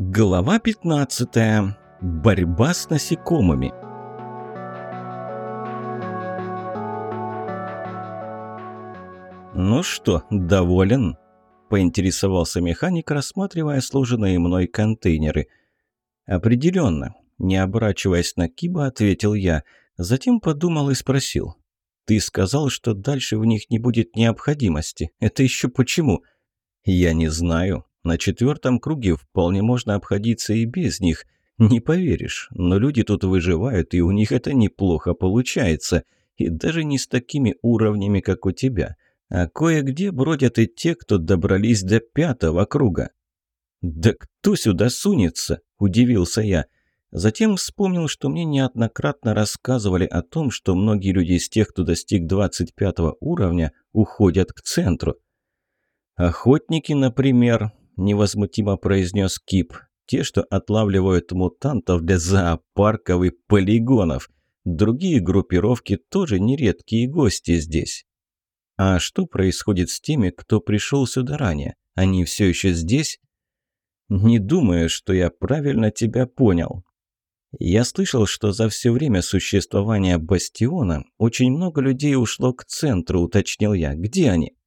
Глава 15. Борьба с насекомыми. «Ну что, доволен?» – поинтересовался механик, рассматривая сложенные мной контейнеры. «Определенно», – не оборачиваясь на Киба, ответил я. Затем подумал и спросил. «Ты сказал, что дальше в них не будет необходимости. Это еще почему?» «Я не знаю», на четвертом круге вполне можно обходиться и без них. Не поверишь, но люди тут выживают, и у них это неплохо получается. И даже не с такими уровнями, как у тебя. А кое-где бродят и те, кто добрались до пятого круга. «Да кто сюда сунется?» – удивился я. Затем вспомнил, что мне неоднократно рассказывали о том, что многие люди из тех, кто достиг 25 уровня, уходят к центру. Охотники, например, невозмутимо произнес Кип. «Те, что отлавливают мутантов для зоопарков и полигонов. Другие группировки тоже нередкие гости здесь». «А что происходит с теми, кто пришел сюда ранее? Они все еще здесь?» «Не думаю, что я правильно тебя понял», я слышал, что за все время существования бастиона очень много людей ушло к центру, уточнил я. Где они?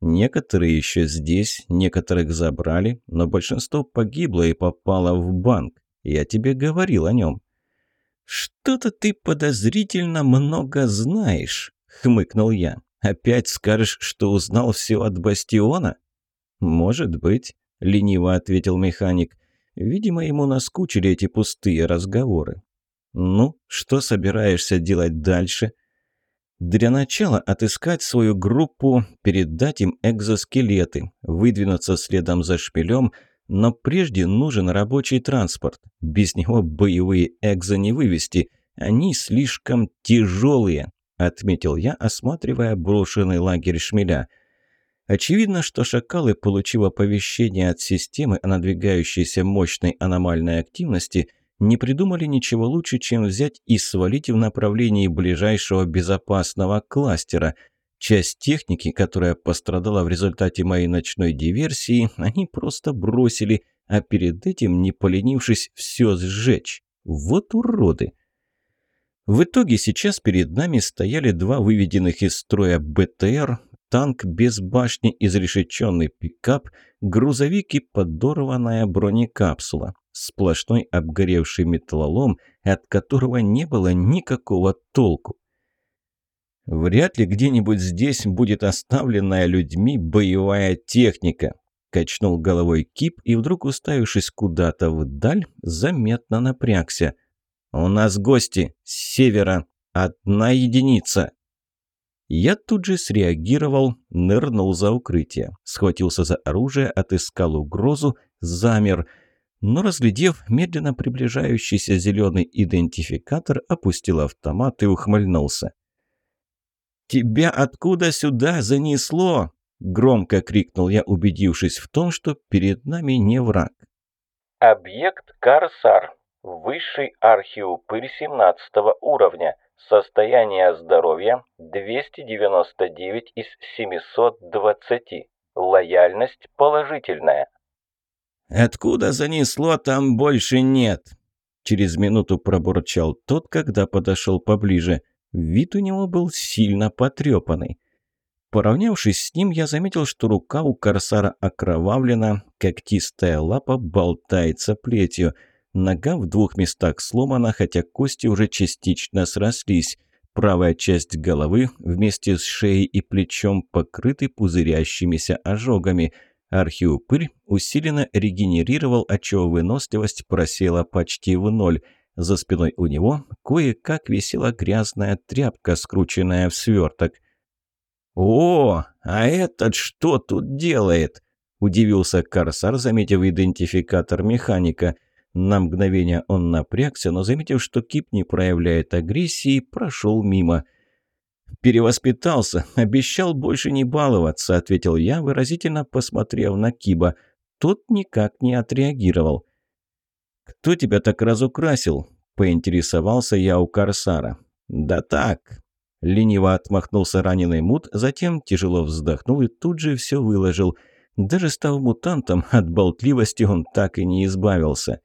Некоторые еще здесь, некоторых забрали, но большинство погибло и попало в банк. Я тебе говорил о нем». «Что-то ты подозрительно много знаешь», — хмыкнул я. «Опять скажешь, что узнал все от Бастиона?» «Может быть», — лениво ответил механик. «Видимо, ему наскучили эти пустые разговоры». «Ну, что собираешься делать дальше?» Для начала отыскать свою группу, передать им экзоскелеты, выдвинуться следом за шпилем, но прежде нужен рабочий транспорт. Без него боевые экзо не вывести, они слишком тяжелые, отметил я, осматривая брошенный лагерь шмеля. Очевидно, что шакалы, получив оповещение от системы о надвигающейся мощной аномальной активности – не придумали ничего лучше, чем взять и свалить в направлении ближайшего безопасного кластера. Часть техники, которая пострадала в результате моей ночной диверсии, они просто бросили, а перед этим, не поленившись, все сжечь. Вот уроды! В итоге сейчас перед нами стояли два выведенных из строя БТР, танк без башни, изрешеченный пикап, грузовик и подорванная бронекапсула. Сплошной обгоревший металлолом, от которого не было никакого толку. «Вряд ли где-нибудь здесь будет оставленная людьми боевая техника», качнул головой Кип и вдруг, уставившись куда-то вдаль, заметно напрягся. «У нас гости с севера. Одна единица». Я тут же среагировал, нырнул за укрытие, схватился за оружие, отыскал угрозу, замер – но, разглядев медленно приближающийся зеленый идентификатор, опустил автомат и ухмыльнулся. «Тебя откуда сюда занесло?» – громко крикнул я, убедившись в том, что перед нами не враг. «Объект Карсар. Высший архиупырь 17 уровня. Состояние здоровья 299 из 720. Лояльность положительная. «Откуда занесло, там больше нет!» Через минуту пробурчал тот, когда подошел поближе. Вид у него был сильно потрепанный. Поравнявшись с ним, я заметил, что рука у корсара окровавлена, когтистая лапа болтается плетью. Нога в двух местах сломана, хотя кости уже частично срослись. Правая часть головы вместе с шеей и плечом покрыты пузырящимися ожогами – Архиупырь усиленно регенерировал, отчего выносливость просела почти в ноль. За спиной у него кое-как висела грязная тряпка, скрученная в сверток. «О, а этот что тут делает?» – удивился Корсар, заметив идентификатор механика. На мгновение он напрягся, но, заметив, что Кип не проявляет агрессии, прошел мимо – «Перевоспитался, обещал больше не баловаться», — ответил я, выразительно посмотрев на Киба. Тот никак не отреагировал. «Кто тебя так разукрасил?» — поинтересовался я у Корсара. «Да так». Лениво отмахнулся раненый мут, затем тяжело вздохнул и тут же все выложил. Даже став мутантом, от болтливости он так и не избавился.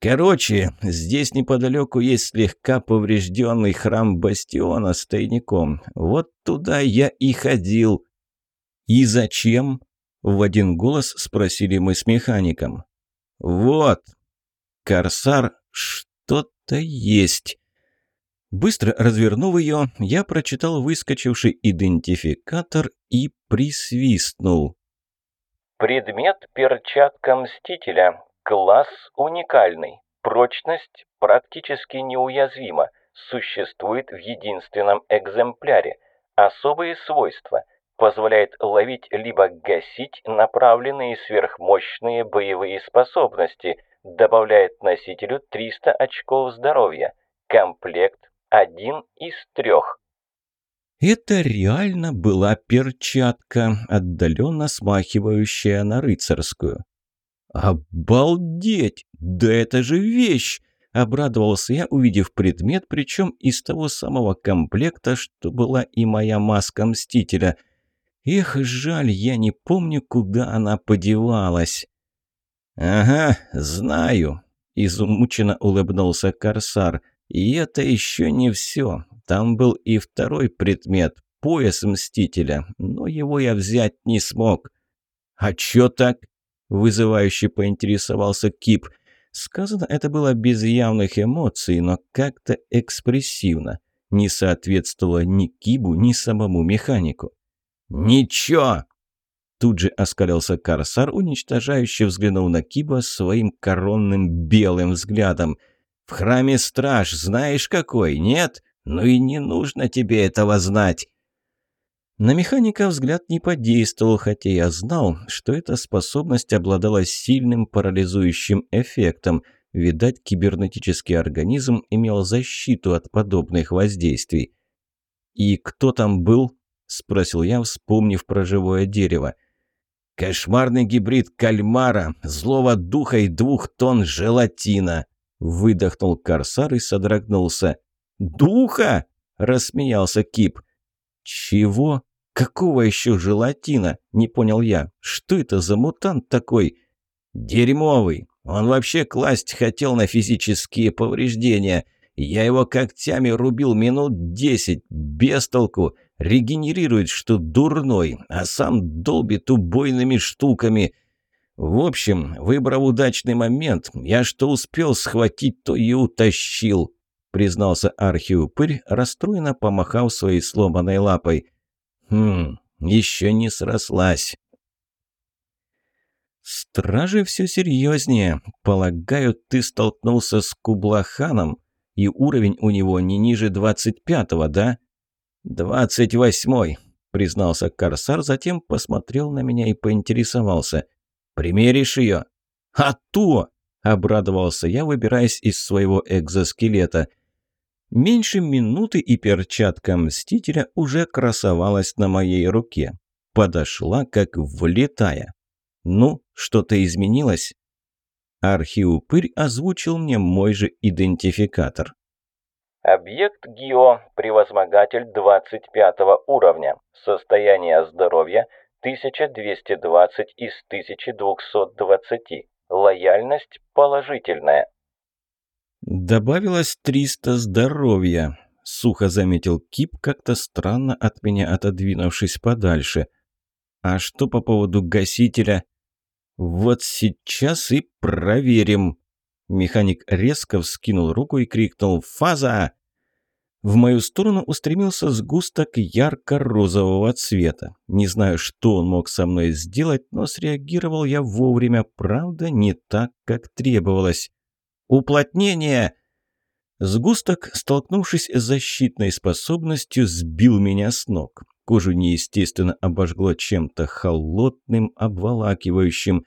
Короче, здесь неподалеку есть слегка поврежденный храм Бастиона с тайником. Вот туда я и ходил. И зачем? В один голос спросили мы с механиком. Вот. Корсар, что-то есть. Быстро развернув ее, я прочитал выскочивший идентификатор и присвистнул. Предмет перчатка Мстителя. Класс уникальный. Прочность практически неуязвима. Существует в единственном экземпляре. Особые свойства. Позволяет ловить либо гасить направленные сверхмощные боевые способности. Добавляет носителю 300 очков здоровья. Комплект один из трех. Это реально была перчатка, отдаленно смахивающая на рыцарскую. «Обалдеть! Да это же вещь!» Обрадовался я, увидев предмет, причем из того самого комплекта, что была и моя маска Мстителя. Эх, жаль, я не помню, куда она подевалась. «Ага, знаю», — изумученно улыбнулся Корсар. «И это еще не все. Там был и второй предмет – пояс Мстителя, но его я взять не смог. «А чё так?» – вызывающе поинтересовался Кип. Сказано это было без явных эмоций, но как-то экспрессивно. Не соответствовало ни Кибу, ни самому механику. «Ничего!» Тут же оскалился Корсар, уничтожающе взглянув на Киба своим коронным белым взглядом. «В храме страж знаешь какой, нет? «Ну и не нужно тебе этого знать!» На механика взгляд не подействовал, хотя я знал, что эта способность обладала сильным парализующим эффектом. Видать, кибернетический организм имел защиту от подобных воздействий. «И кто там был?» – спросил я, вспомнив про живое дерево. «Кошмарный гибрид кальмара, злого духа и двух тонн желатина!» – выдохнул корсар и содрогнулся. «Духа?» – рассмеялся Кип. «Чего? Какого еще желатина?» – не понял я. «Что это за мутант такой?» «Дерьмовый. Он вообще класть хотел на физические повреждения. Я его когтями рубил минут десять, без толку. Регенерирует, что дурной, а сам долбит убойными штуками». В общем, выбрав удачный момент, я что успел схватить, то и утащил признался архиупырь, расстроенно помахав своей сломанной лапой. «Хм, еще не срослась». «Стражи все серьезнее. Полагаю, ты столкнулся с Кублаханом, и уровень у него не ниже двадцать пятого, да?» «Двадцать восьмой», — признался Корсар, затем посмотрел на меня и поинтересовался. «Примеришь ее?» «А то!» — обрадовался я, выбираясь из своего экзоскелета. Меньше минуты и перчатка Мстителя уже красовалась на моей руке. Подошла, как влетая. «Ну, что-то изменилось?» Архиупырь озвучил мне мой же идентификатор. Объект ГИО, превозмогатель 25 уровня. Состояние здоровья 1220 из 1220. Лояльность положительная. «Добавилось триста здоровья», — сухо заметил Кип, как-то странно от меня отодвинувшись подальше. «А что по поводу гасителя?» «Вот сейчас и проверим». Механик резко вскинул руку и крикнул «Фаза!». В мою сторону устремился сгусток ярко-розового цвета. Не знаю, что он мог со мной сделать, но среагировал я вовремя, правда, не так, как требовалось. Уплотнение!» Сгусток, столкнувшись с защитной способностью, сбил меня с ног. Кожу неестественно обожгло чем-то холодным, обволакивающим.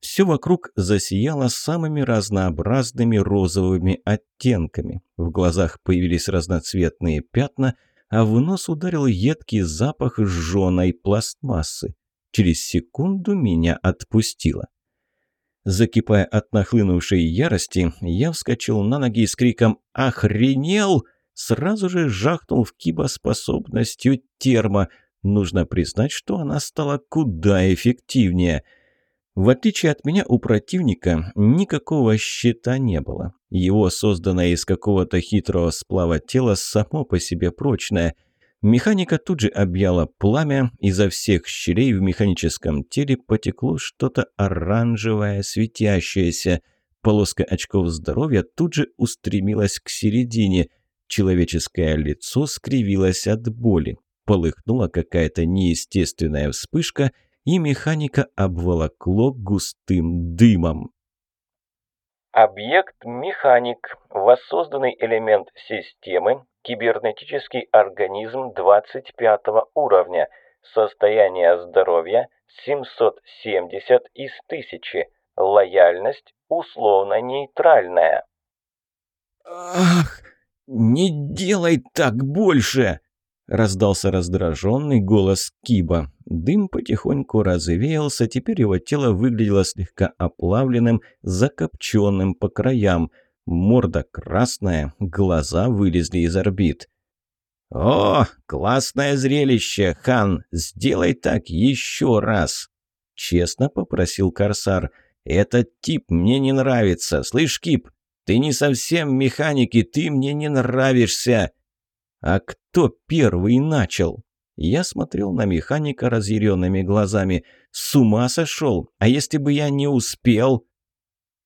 Все вокруг засияло самыми разнообразными розовыми оттенками. В глазах появились разноцветные пятна, а в нос ударил едкий запах сжженной пластмассы. Через секунду меня отпустило. Закипая от нахлынувшей ярости, я вскочил на ноги с криком «Охренел!» Сразу же жахнул в киба способностью термо. Нужно признать, что она стала куда эффективнее. В отличие от меня, у противника никакого щита не было. Его созданное из какого-то хитрого сплава тело само по себе прочное. Механика тут же объяла пламя, изо всех щелей в механическом теле потекло что-то оранжевое, светящееся. Полоска очков здоровья тут же устремилась к середине. Человеческое лицо скривилось от боли. Полыхнула какая-то неестественная вспышка, и механика обволокло густым дымом. Объект «Механик», воссозданный элемент системы, кибернетический организм 25 уровня, состояние здоровья 770 из 1000, лояльность условно-нейтральная. «Ах, не делай так больше!» Раздался раздраженный голос Киба. Дым потихоньку развеялся, теперь его тело выглядело слегка оплавленным, закопченным по краям. Морда красная, глаза вылезли из орбит. «О, классное зрелище, хан! Сделай так еще раз!» Честно попросил Корсар. «Этот тип мне не нравится. Слышь, Кип, ты не совсем механик, и ты мне не нравишься!» «А кто первый начал?» Я смотрел на механика разъяренными глазами. «С ума сошел! А если бы я не успел?»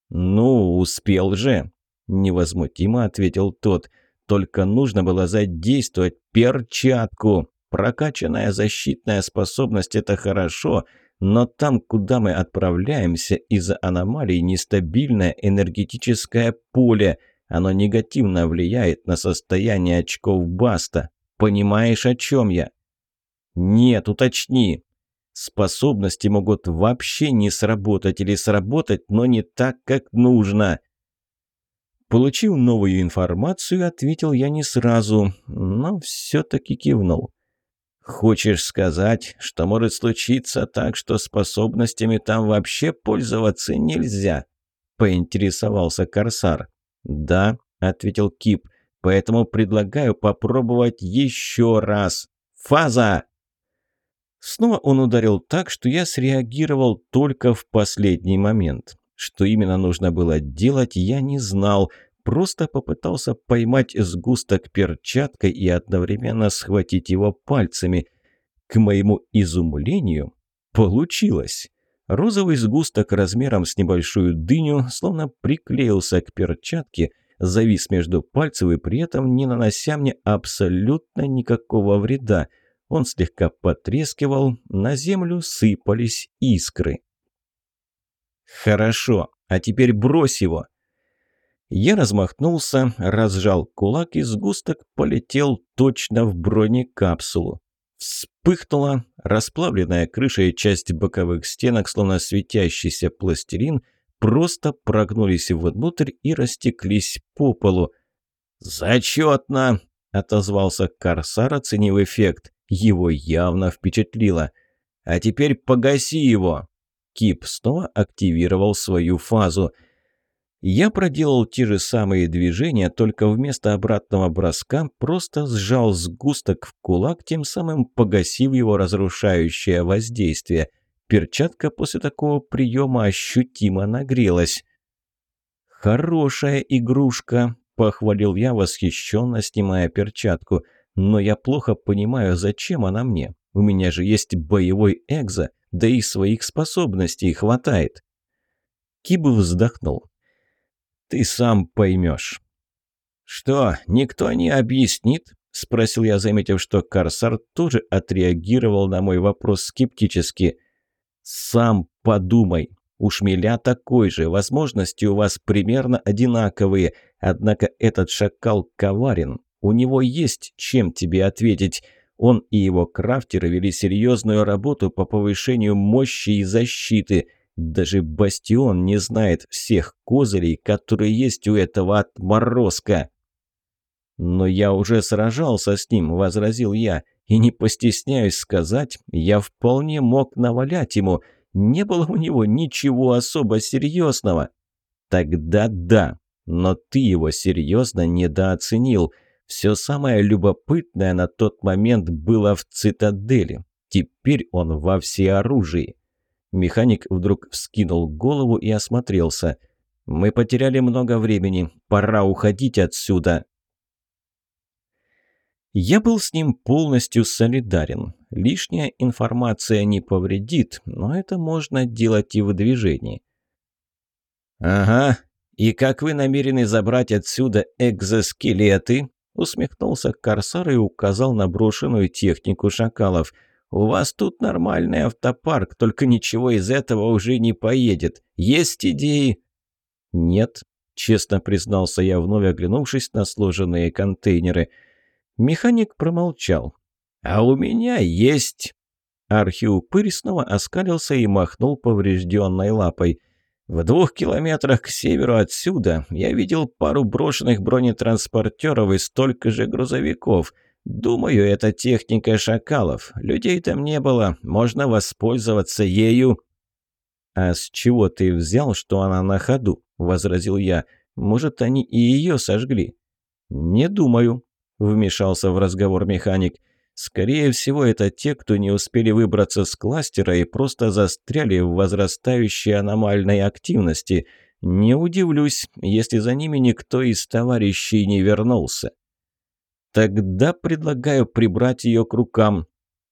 «Ну, успел же!» – невозмутимо ответил тот. «Только нужно было задействовать перчатку. Прокачанная защитная способность – это хорошо, но там, куда мы отправляемся, из-за аномалий нестабильное энергетическое поле – оно негативно влияет на состояние очков Баста. Понимаешь, о чем я? Нет, уточни. Способности могут вообще не сработать или сработать, но не так, как нужно. Получив новую информацию, ответил я не сразу, но все-таки кивнул. «Хочешь сказать, что может случиться так, что способностями там вообще пользоваться нельзя?» – поинтересовался Корсар. «Да», — ответил Кип, — «поэтому предлагаю попробовать еще раз. Фаза!» Снова он ударил так, что я среагировал только в последний момент. Что именно нужно было делать, я не знал, просто попытался поймать сгусток перчаткой и одновременно схватить его пальцами. К моему изумлению, получилось. Розовый сгусток размером с небольшую дыню словно приклеился к перчатке, завис между пальцев и при этом не нанося мне абсолютно никакого вреда. Он слегка потрескивал, на землю сыпались искры. «Хорошо, а теперь брось его!» Я размахнулся, разжал кулак, и сгусток полетел точно в бронекапсулу. Вспыхнула расплавленная крыша и часть боковых стенок, словно светящийся пластилин, просто прогнулись внутрь и растеклись по полу. «Зачетно!» – отозвался Корсар, оценив эффект. Его явно впечатлило. «А теперь погаси его!» Кип снова активировал свою фазу – я проделал те же самые движения, только вместо обратного броска просто сжал сгусток в кулак, тем самым погасив его разрушающее воздействие. Перчатка после такого приема ощутимо нагрелась. «Хорошая игрушка», – похвалил я, восхищенно снимая перчатку. «Но я плохо понимаю, зачем она мне. У меня же есть боевой экзо, да и своих способностей хватает». Кибы вздохнул. Ты сам поймешь». «Что, никто не объяснит?» – спросил я, заметив, что Корсар тоже отреагировал на мой вопрос скептически. «Сам подумай. У шмеля такой же, возможности у вас примерно одинаковые, однако этот шакал коварен. У него есть чем тебе ответить. Он и его крафтеры вели серьезную работу по повышению мощи и защиты. Даже Бастион не знает всех козырей, которые есть у этого отморозка. «Но я уже сражался с ним», — возразил я, «и не постесняюсь сказать, я вполне мог навалять ему. Не было у него ничего особо серьезного». «Тогда да, но ты его серьезно недооценил. Все самое любопытное на тот момент было в цитадели. Теперь он во всеоружии. Механик вдруг вскинул голову и осмотрелся. «Мы потеряли много времени. Пора уходить отсюда». Я был с ним полностью солидарен. Лишняя информация не повредит, но это можно делать и в движении. «Ага, и как вы намерены забрать отсюда экзоскелеты?» Усмехнулся Корсар и указал на брошенную технику шакалов – у вас тут нормальный автопарк, только ничего из этого уже не поедет. Есть идеи?» «Нет», — честно признался я, вновь оглянувшись на сложенные контейнеры. Механик промолчал. «А у меня есть...» Архиупырь снова оскалился и махнул поврежденной лапой. «В двух километрах к северу отсюда я видел пару брошенных бронетранспортеров и столько же грузовиков». Думаю, это техника шакалов. Людей там не было, можно воспользоваться ею. А с чего ты взял, что она на ходу? возразил я. Может, они и ее сожгли? Не думаю, вмешался в разговор механик. Скорее всего, это те, кто не успели выбраться с кластера и просто застряли в возрастающей аномальной активности. Не удивлюсь, если за ними никто из товарищей не вернулся. Тогда предлагаю прибрать ее к рукам.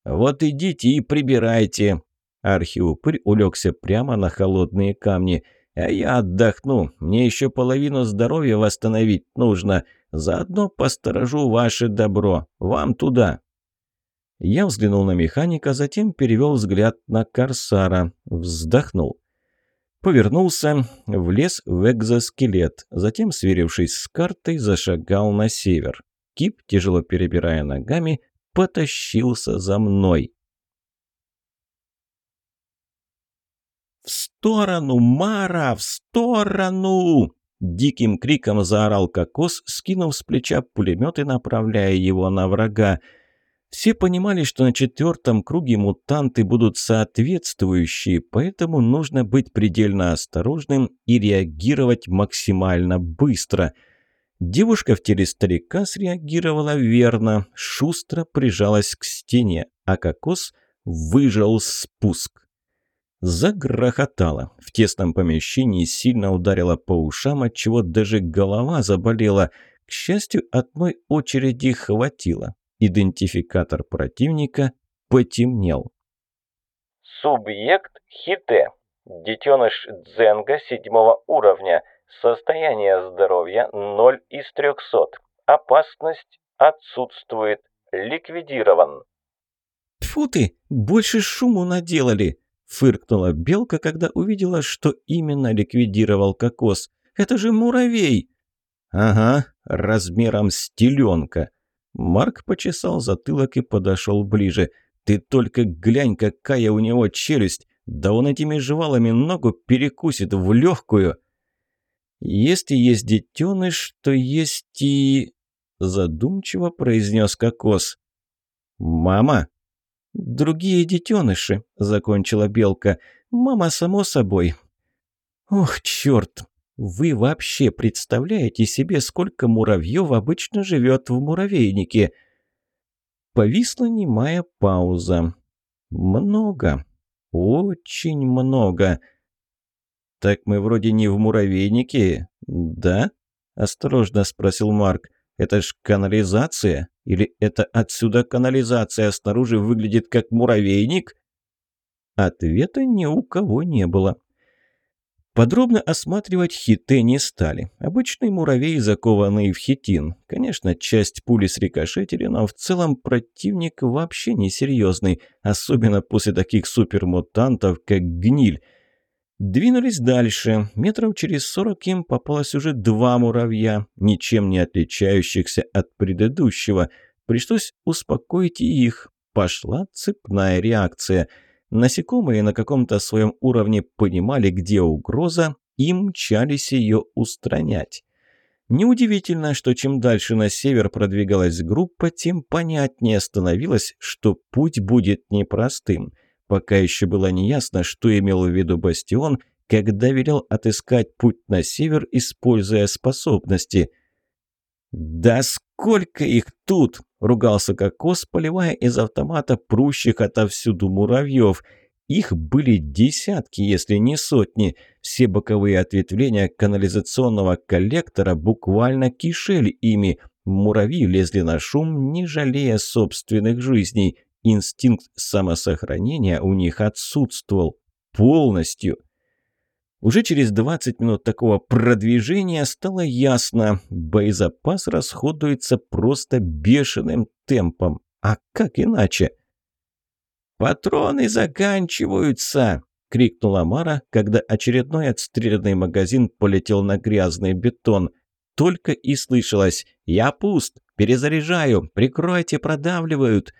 Вот идите и прибирайте. Архиупырь улегся прямо на холодные камни. А я отдохну. Мне еще половину здоровья восстановить нужно. Заодно посторожу ваше добро. Вам туда. Я взглянул на механика, затем перевел взгляд на Корсара. Вздохнул. Повернулся, влез в экзоскелет. Затем, сверившись с картой, зашагал на север. Кип, тяжело перебирая ногами, потащился за мной. «В сторону, Мара! В сторону!» Диким криком заорал кокос, скинув с плеча пулемет и направляя его на врага. Все понимали, что на четвертом круге мутанты будут соответствующие, поэтому нужно быть предельно осторожным и реагировать максимально быстро – Девушка в теле старика среагировала верно, шустро прижалась к стене, а кокос выжал спуск. Загрохотало. В тесном помещении сильно ударило по ушам, отчего даже голова заболела. К счастью, одной очереди хватило. Идентификатор противника потемнел. Субъект Хите. Детеныш Дзенга седьмого уровня – Состояние здоровья 0 из 300. Опасность отсутствует. Ликвидирован. Тфу ты, больше шуму наделали, фыркнула белка, когда увидела, что именно ликвидировал кокос. Это же муравей. Ага, размером с теленка. Марк почесал затылок и подошел ближе. Ты только глянь, какая у него челюсть. Да он этими жвалами ногу перекусит в легкую. «Если есть детеныш, то есть и...» Задумчиво произнес кокос. «Мама?» «Другие детеныши», — закончила белка. «Мама, само собой». «Ох, черт! Вы вообще представляете себе, сколько муравьев обычно живет в муравейнике?» Повисла немая пауза. «Много. Очень много. «Так мы вроде не в муравейнике, да?» – осторожно спросил Марк. «Это ж канализация? Или это отсюда канализация, а снаружи выглядит как муравейник?» Ответа ни у кого не было. Подробно осматривать хиты не стали. Обычный муравей, закованный в хитин. Конечно, часть пули срикошетили, но в целом противник вообще несерьезный, особенно после таких супермутантов, как гниль. Двинулись дальше. Метров через сорок им попалось уже два муравья, ничем не отличающихся от предыдущего. Пришлось успокоить их. Пошла цепная реакция. Насекомые на каком-то своем уровне понимали, где угроза, и мчались ее устранять. Неудивительно, что чем дальше на север продвигалась группа, тем понятнее становилось, что путь будет непростым – Пока еще было неясно, что имел в виду Бастион, когда велел отыскать путь на север, используя способности. «Да сколько их тут!» – ругался Кокос, поливая из автомата прущих отовсюду муравьев. Их были десятки, если не сотни. Все боковые ответвления канализационного коллектора буквально кишели ими. Муравьи лезли на шум, не жалея собственных жизней. Инстинкт самосохранения у них отсутствовал. Полностью. Уже через 20 минут такого продвижения стало ясно, боезапас расходуется просто бешеным темпом. А как иначе? «Патроны заканчиваются!» — крикнула Мара, когда очередной отстрелянный магазин полетел на грязный бетон. Только и слышалось «Я пуст! Перезаряжаю! Прикройте, продавливают!»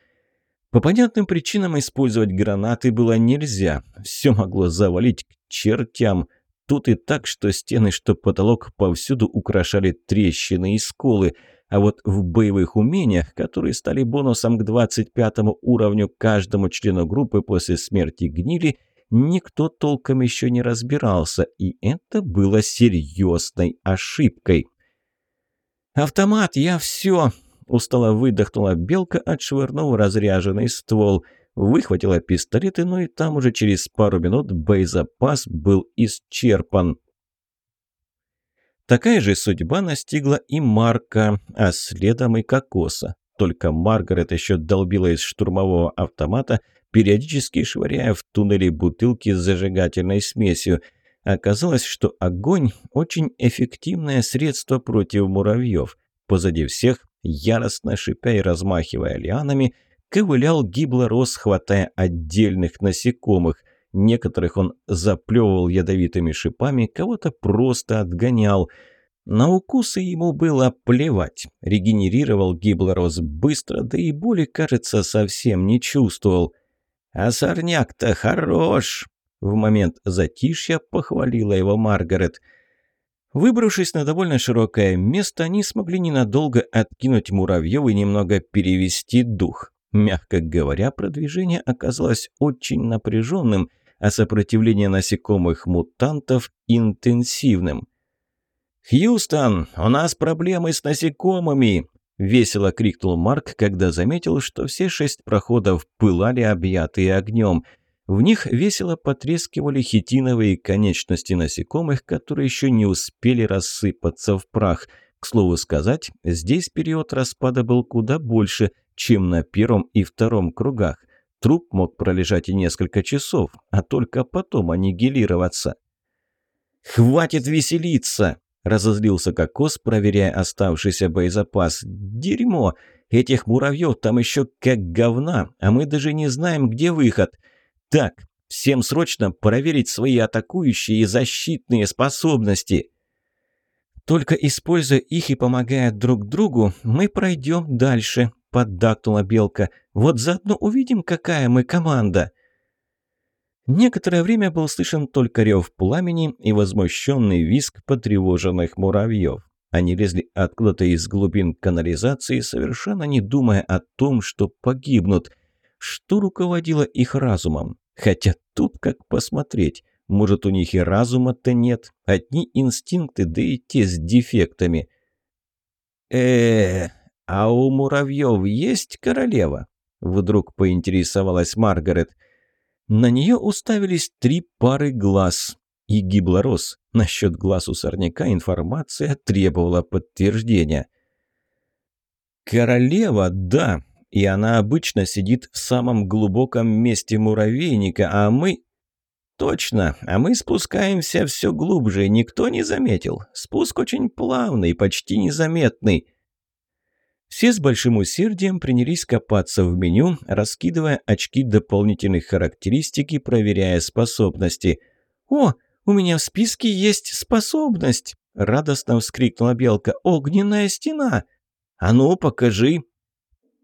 По понятным причинам использовать гранаты было нельзя. Все могло завалить к чертям. Тут и так, что стены, что потолок повсюду украшали трещины и сколы. А вот в боевых умениях, которые стали бонусом к 25 уровню каждому члену группы после смерти гнили, никто толком еще не разбирался, и это было серьезной ошибкой. «Автомат, я все!» Устало выдохнула белка, отшвырнув разряженный ствол. Выхватила пистолеты, но и там уже через пару минут боезапас был исчерпан. Такая же судьба настигла и Марка, а следом и Кокоса. Только Маргарет еще долбила из штурмового автомата, периодически швыряя в туннели бутылки с зажигательной смесью. Оказалось, что огонь – очень эффективное средство против муравьев. Позади всех яростно шипя и размахивая лианами, ковылял гиблорос, хватая отдельных насекомых. Некоторых он заплевывал ядовитыми шипами, кого-то просто отгонял. На укусы ему было плевать. Регенерировал гиблорос быстро, да и боли, кажется, совсем не чувствовал. «А сорняк-то хорош!» В момент затишья похвалила его Маргарет – Выбравшись на довольно широкое место, они смогли ненадолго откинуть муравьев и немного перевести дух. Мягко говоря, продвижение оказалось очень напряженным, а сопротивление насекомых-мутантов интенсивным. «Хьюстон, у нас проблемы с насекомыми!» – весело крикнул Марк, когда заметил, что все шесть проходов пылали, объятые огнем – в них весело потрескивали хитиновые конечности насекомых, которые еще не успели рассыпаться в прах. К слову сказать, здесь период распада был куда больше, чем на первом и втором кругах. Труп мог пролежать и несколько часов, а только потом аннигилироваться. «Хватит веселиться!» – разозлился Кокос, проверяя оставшийся боезапас. «Дерьмо! Этих муравьев там еще как говна, а мы даже не знаем, где выход!» Так, всем срочно проверить свои атакующие и защитные способности. Только используя их и помогая друг другу, мы пройдем дальше, поддакнула Белка. Вот заодно увидим, какая мы команда. Некоторое время был слышен только рев пламени и возмущенный визг потревоженных муравьев. Они лезли откуда-то из глубин канализации, совершенно не думая о том, что погибнут. Что руководило их разумом? Хотя тут как посмотреть. Может, у них и разума-то нет. Одни инстинкты, да и те с дефектами. э а у муравьев есть королева?» Вдруг поинтересовалась Маргарет. На нее уставились три пары глаз. И гиблорос. Насчет глаз у сорняка информация требовала подтверждения. «Королева, да, и она обычно сидит в самом глубоком месте муравейника, а мы... Точно, а мы спускаемся все глубже, никто не заметил. Спуск очень плавный, почти незаметный. Все с большим усердием принялись копаться в меню, раскидывая очки дополнительных характеристик и проверяя способности. «О, у меня в списке есть способность!» – радостно вскрикнула Белка. «Огненная стена!» «А ну, покажи!»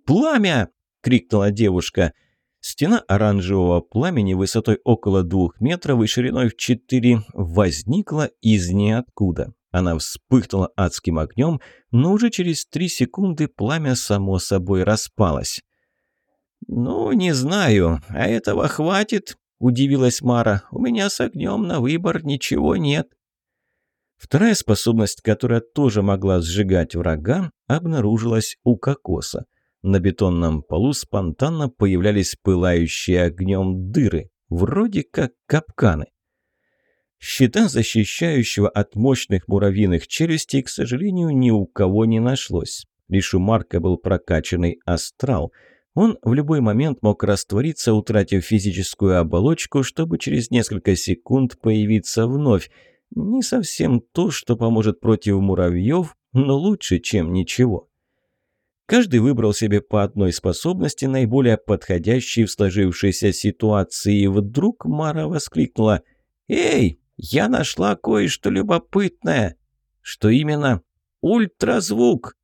«Пламя!» – крикнула девушка. Стена оранжевого пламени высотой около двух метров и шириной в четыре возникла из ниоткуда. Она вспыхнула адским огнем, но уже через три секунды пламя само собой распалось. «Ну, не знаю, а этого хватит?» – удивилась Мара. «У меня с огнем на выбор ничего нет». Вторая способность, которая тоже могла сжигать врага, обнаружилась у кокоса. На бетонном полу спонтанно появлялись пылающие огнем дыры, вроде как капканы. Щита, защищающего от мощных муравьиных челюстей, к сожалению, ни у кого не нашлось. Лишь у Марка был прокачанный астрал. Он в любой момент мог раствориться, утратив физическую оболочку, чтобы через несколько секунд появиться вновь. Не совсем то, что поможет против муравьев, но лучше, чем ничего. Каждый выбрал себе по одной способности, наиболее подходящей в сложившейся ситуации, и вдруг Мара воскликнула «Эй, я нашла кое-что любопытное!» «Что именно?» «Ультразвук!»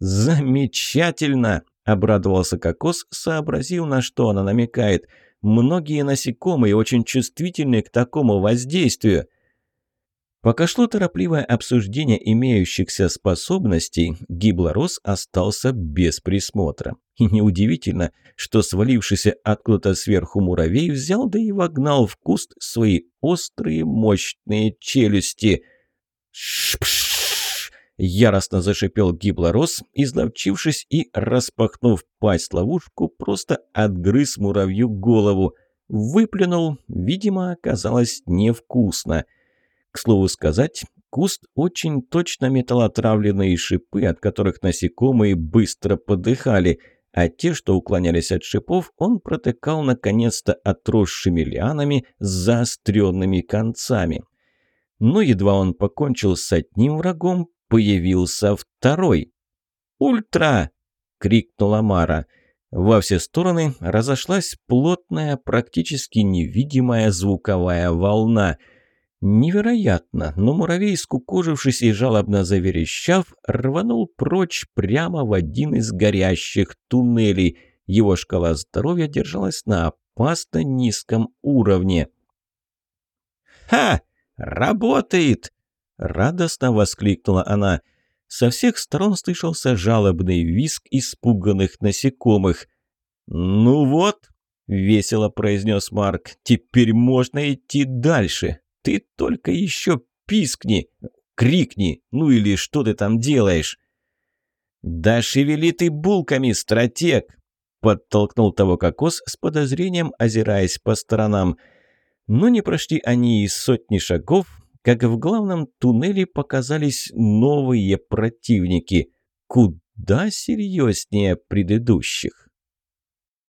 «Замечательно!» – обрадовался Кокос, сообразив, на что она намекает. «Многие насекомые очень чувствительны к такому воздействию». Пока шло торопливое обсуждение имеющихся способностей, Гиблорос остался без присмотра. И неудивительно, что свалившийся откуда-то сверху муравей взял да и вогнал в куст свои острые мощные челюсти. «Шпш!» — яростно зашипел Гиблорос, изловчившись и, распахнув пасть-ловушку, просто отгрыз муравью голову. Выплюнул, видимо, оказалось невкусно — к слову сказать, куст очень точно метал отравленные шипы, от которых насекомые быстро подыхали, а те, что уклонялись от шипов, он протыкал наконец-то отросшими лианами с заостренными концами. Но едва он покончил с одним врагом, появился второй. «Ультра!» — крикнула Мара. Во все стороны разошлась плотная, практически невидимая звуковая волна — Невероятно, но муравей, скукожившись и жалобно заверещав, рванул прочь прямо в один из горящих туннелей. Его шкала здоровья держалась на опасно низком уровне. «Ха! Работает!» — радостно воскликнула она. Со всех сторон слышался жалобный визг испуганных насекомых. «Ну вот!» — весело произнес Марк. «Теперь можно идти дальше. Ты только еще пискни, крикни, ну или что ты там делаешь. «Да шевели ты булками, стратег!» Подтолкнул того кокос с подозрением, озираясь по сторонам. Но не прошли они и сотни шагов, как в главном туннеле показались новые противники, куда серьезнее предыдущих.